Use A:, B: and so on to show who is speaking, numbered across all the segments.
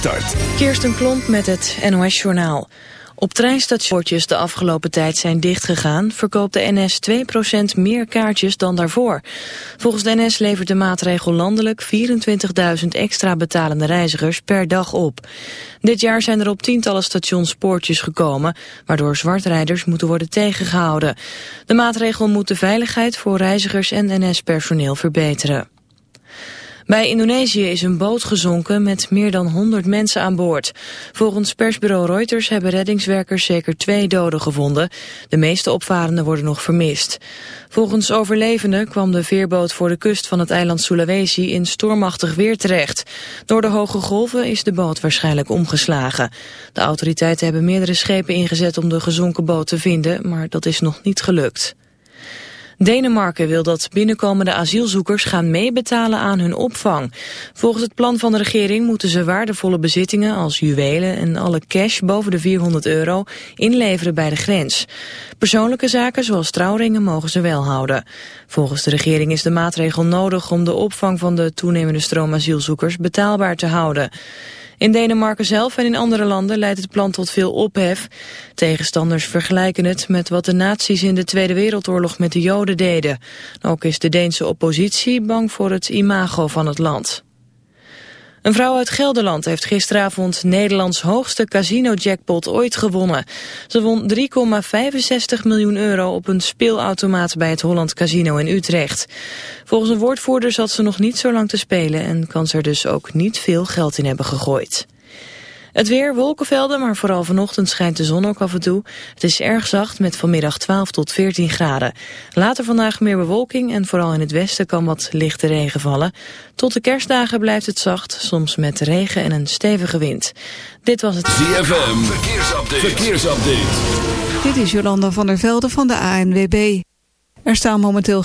A: start.
B: Kirsten Klomp met het NOS-journaal. Op treinstations de afgelopen tijd zijn dichtgegaan... verkoopt de NS 2% meer kaartjes dan daarvoor. Volgens de NS levert de maatregel landelijk 24.000 extra betalende reizigers per dag op. Dit jaar zijn er op tientallen stations poortjes gekomen... waardoor zwartrijders moeten worden tegengehouden. De maatregel moet de veiligheid voor reizigers en NS-personeel verbeteren. Bij Indonesië is een boot gezonken met meer dan 100 mensen aan boord. Volgens persbureau Reuters hebben reddingswerkers zeker twee doden gevonden. De meeste opvarenden worden nog vermist. Volgens overlevenden kwam de veerboot voor de kust van het eiland Sulawesi in stormachtig weer terecht. Door de hoge golven is de boot waarschijnlijk omgeslagen. De autoriteiten hebben meerdere schepen ingezet om de gezonken boot te vinden, maar dat is nog niet gelukt. Denemarken wil dat binnenkomende asielzoekers gaan meebetalen aan hun opvang. Volgens het plan van de regering moeten ze waardevolle bezittingen als juwelen en alle cash boven de 400 euro inleveren bij de grens. Persoonlijke zaken zoals trouwringen mogen ze wel houden. Volgens de regering is de maatregel nodig om de opvang van de toenemende stroom asielzoekers betaalbaar te houden. In Denemarken zelf en in andere landen leidt het plan tot veel ophef. Tegenstanders vergelijken het met wat de nazi's in de Tweede Wereldoorlog met de Joden deden. Ook is de Deense oppositie bang voor het imago van het land. Een vrouw uit Gelderland heeft gisteravond Nederlands hoogste casino-jackpot ooit gewonnen. Ze won 3,65 miljoen euro op een speelautomaat bij het Holland Casino in Utrecht. Volgens een woordvoerder zat ze nog niet zo lang te spelen en kan ze er dus ook niet veel geld in hebben gegooid. Het weer, wolkenvelden, maar vooral vanochtend schijnt de zon ook af en toe. Het is erg zacht met vanmiddag 12 tot 14 graden. Later vandaag meer bewolking en vooral in het westen kan wat lichte regen vallen. Tot de kerstdagen blijft het zacht, soms met regen en een stevige wind. Dit was het
A: ZFM, verkeersupdate. verkeersupdate.
C: Dit is Jolanda van der Velde van de ANWB. Er staan momenteel...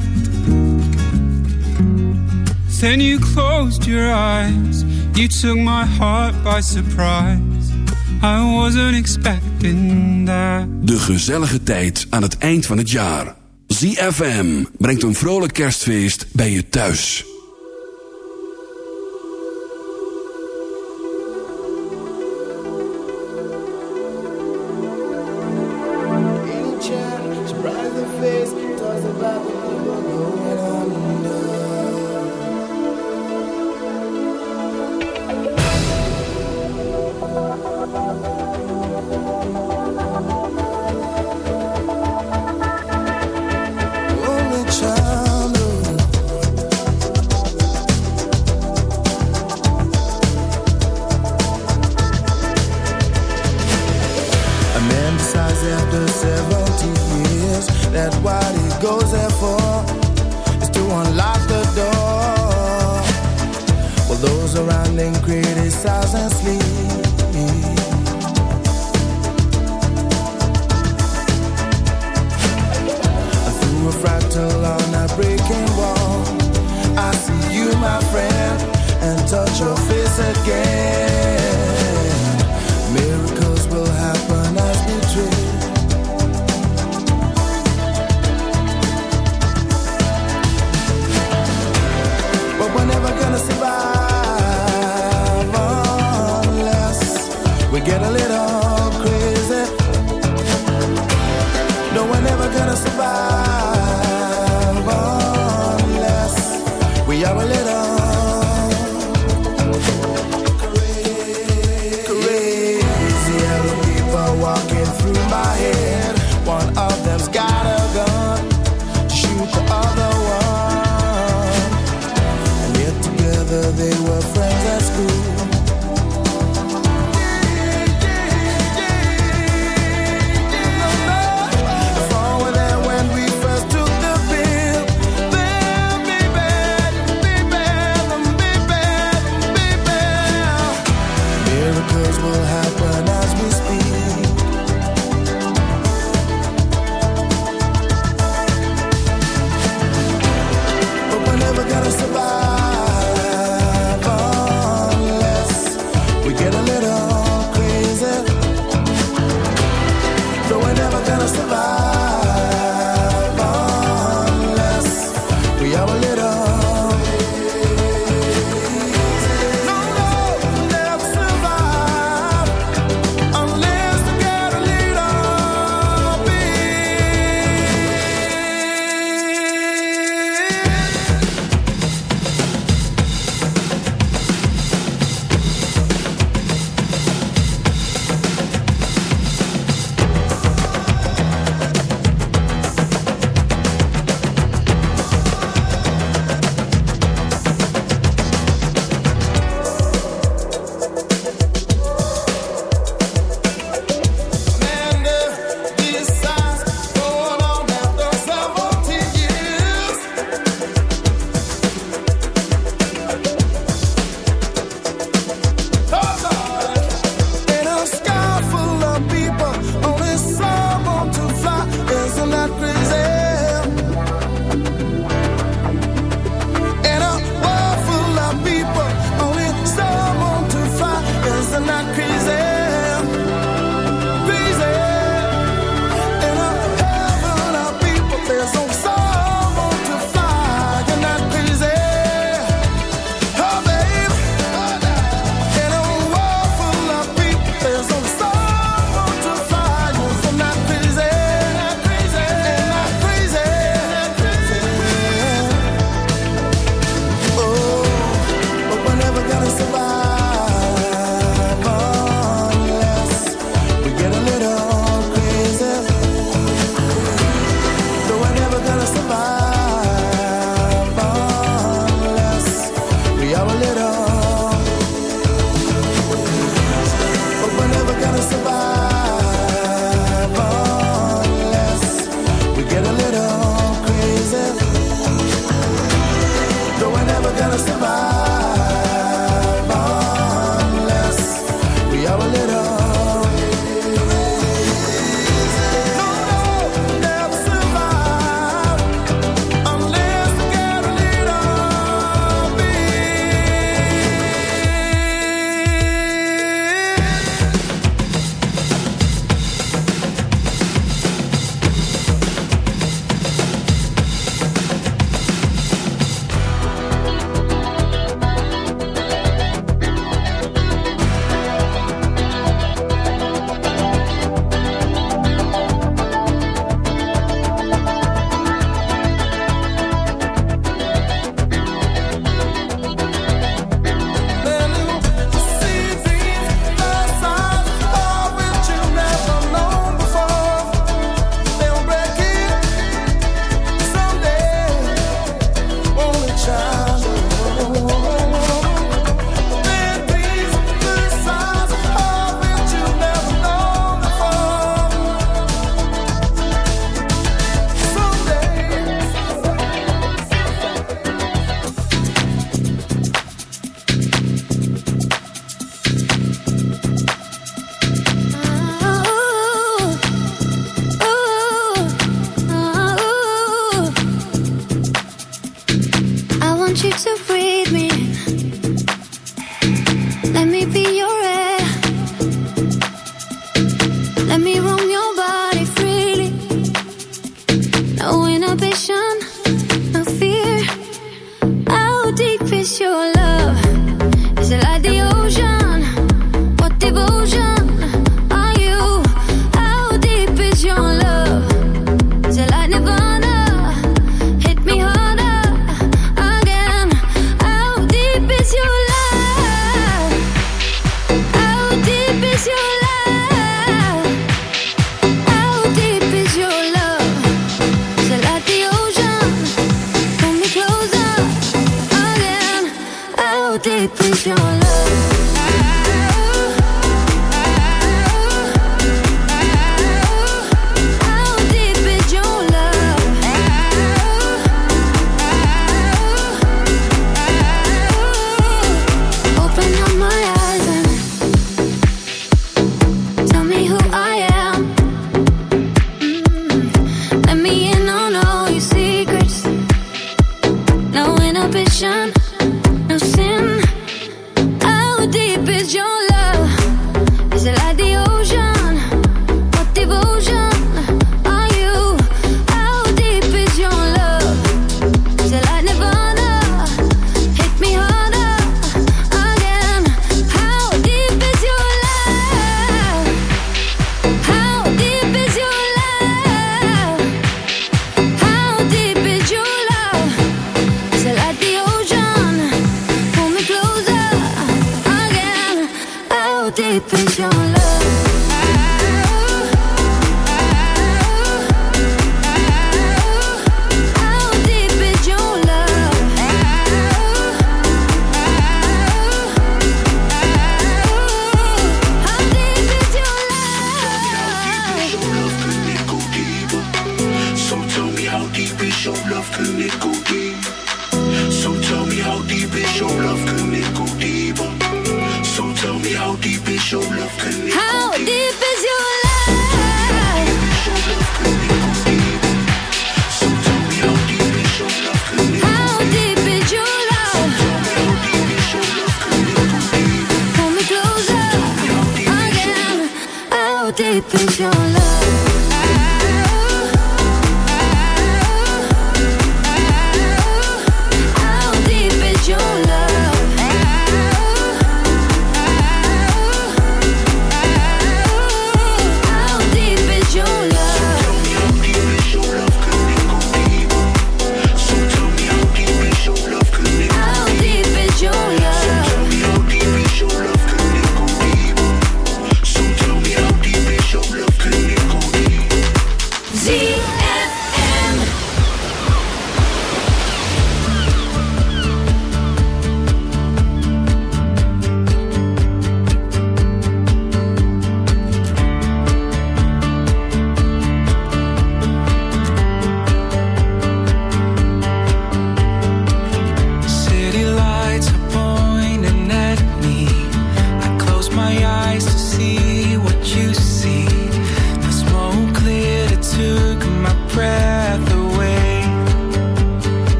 D: Then you closed your eyes. You took my heart by surprise. I wasn't expecting that.
E: De gezellige tijd aan het eind van het jaar. ZFM brengt een vrolijk kerstfeest bij je thuis.
F: Those around him criticize and sleep. Through a fractal on a breaking wall, I see you, my friend, and touch your face again. Miracles will happen as we dream. But we're never gonna survive get a little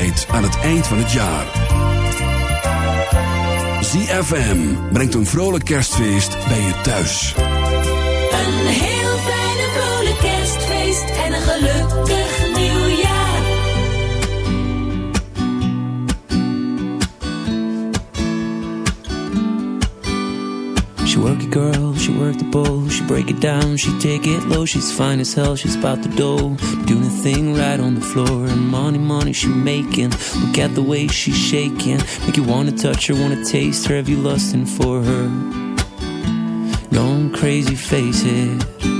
E: tijd aan het eind van het jaar. ZFM brengt een vrolijk kerstfeest bij je thuis.
G: Een heel fijne vrolijk kerstfeest. En een gelukkig nieuwjaar.
H: She work it girl, she work the bowl, she break it down, she take it low, she's fine as hell, she's about the dough, doing the thing right on the floor, and money, money she making, look at the way she's shaking, make you wanna touch her, wanna taste her, have you lusting for her, going crazy, face it.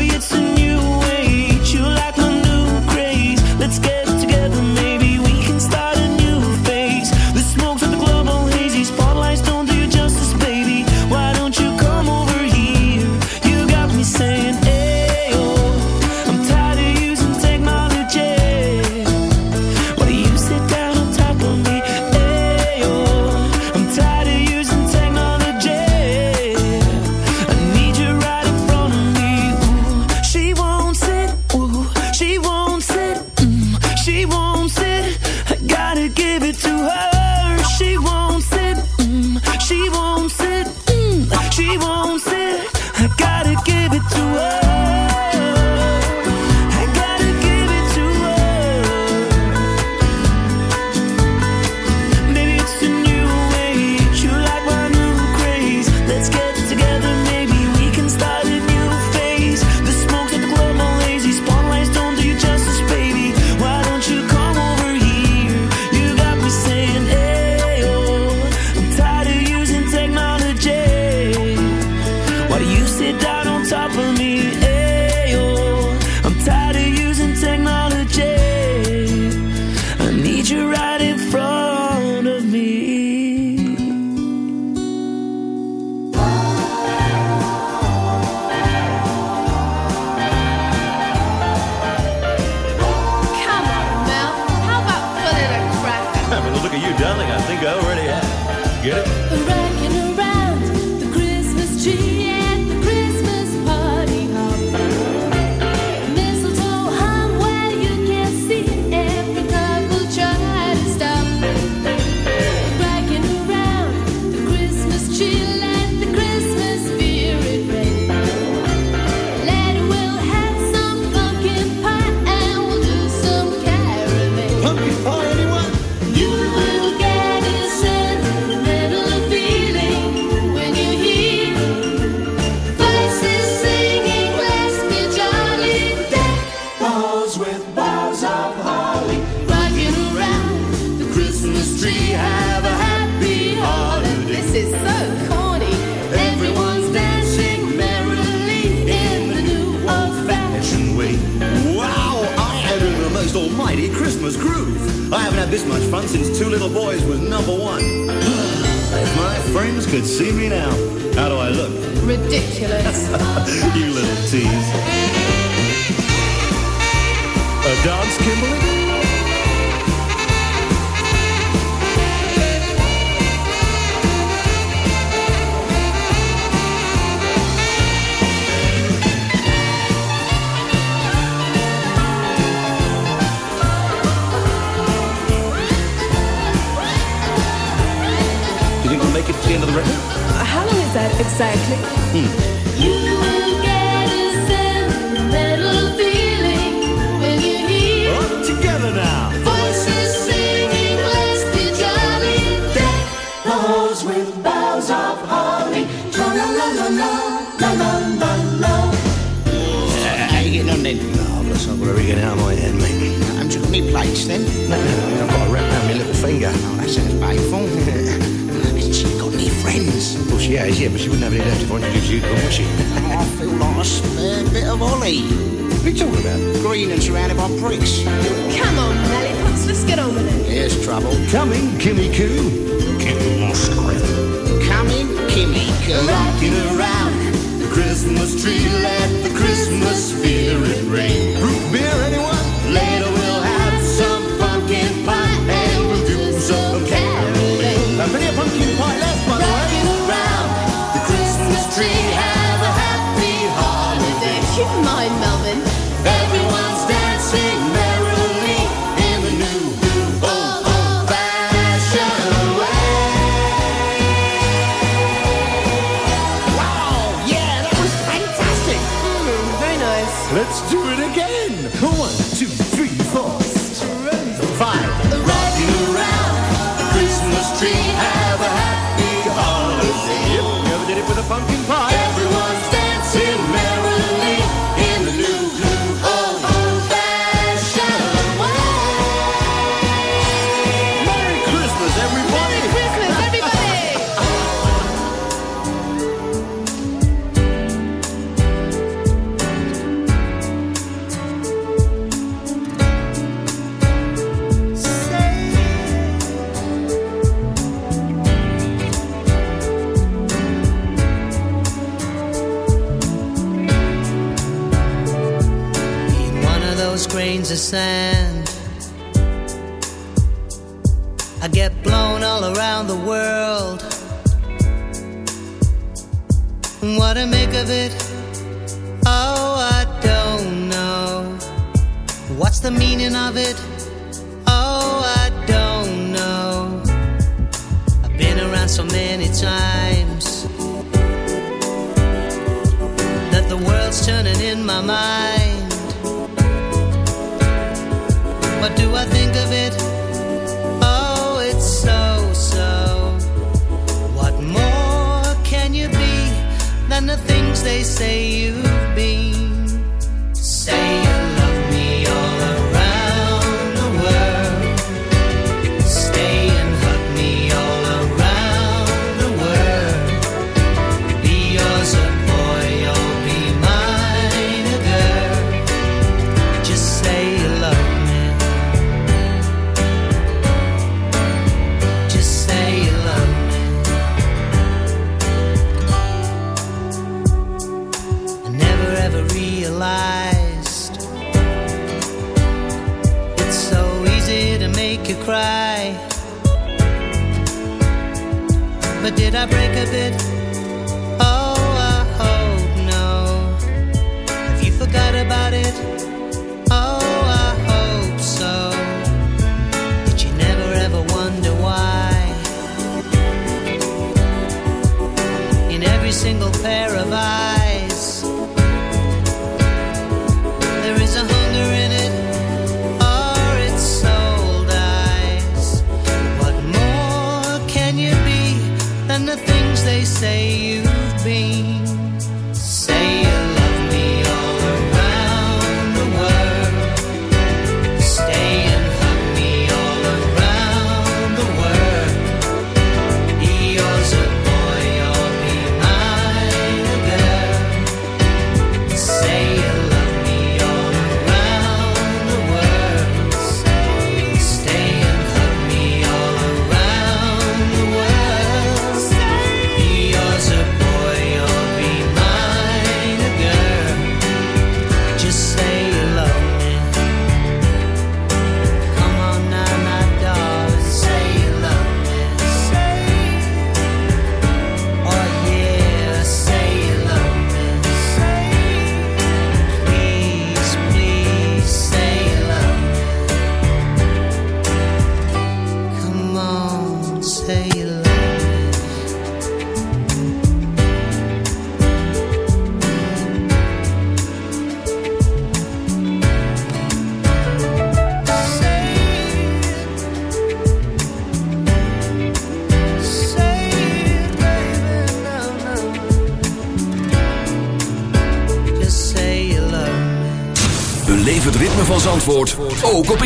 I: Exactly.
J: Hmm. yeah, yeah, but she wouldn't have any left if I introduced you to them, would she?
K: I feel like a spare bit of Ollie.
J: What are you talking about?
K: Green and surrounded by bricks.
I: Come on, lollipops, let's get over there. it.
K: Here's trouble.
J: Coming, Kimmy Coo. Kimmy Moscow.
K: Coming, Kimmy Coo.
J: Rocking around the Christmas tree, let the Christmas spirit ring. Root beer
L: sand.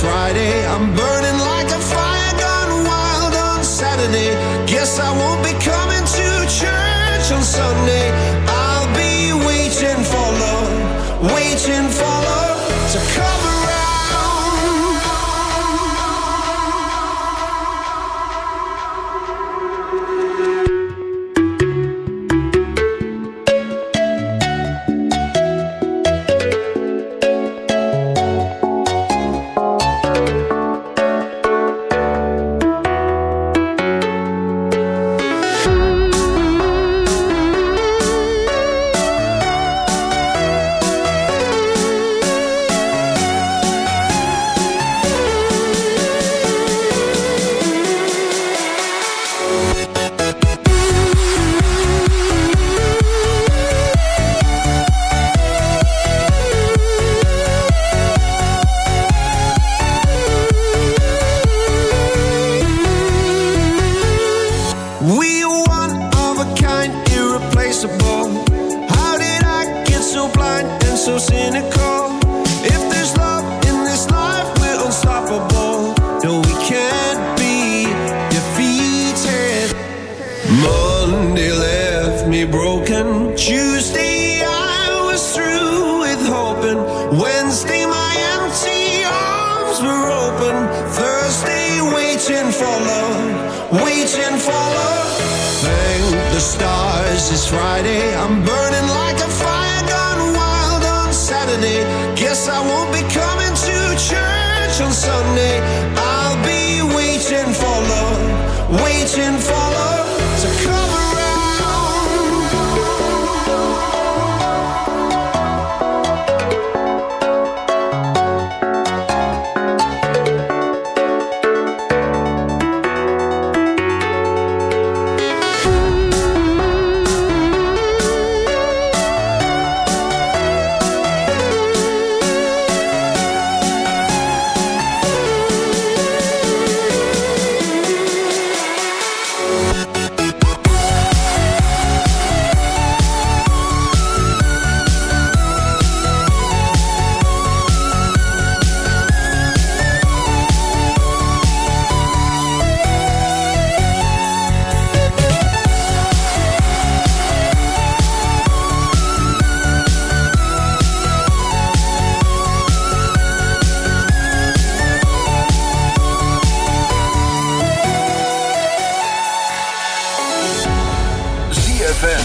M: Friday, I'm burning.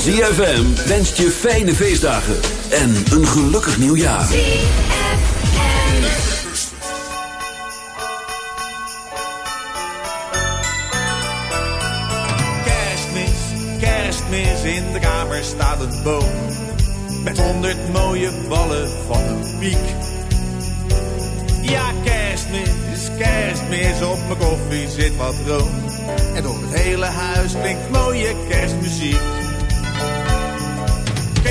E: ZFM wenst je fijne feestdagen en een gelukkig nieuwjaar.
N: Kerstmis, kerstmis, in de kamer staat een boom. Met honderd mooie ballen van een piek. Ja, kerstmis, kerstmis, op mijn koffie zit wat room. En door het hele huis klinkt mooie kerstmuziek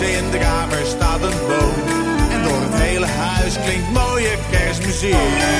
N: in de kamer staat een boom. En door
O: het hele huis klinkt mooie kerstmuziek.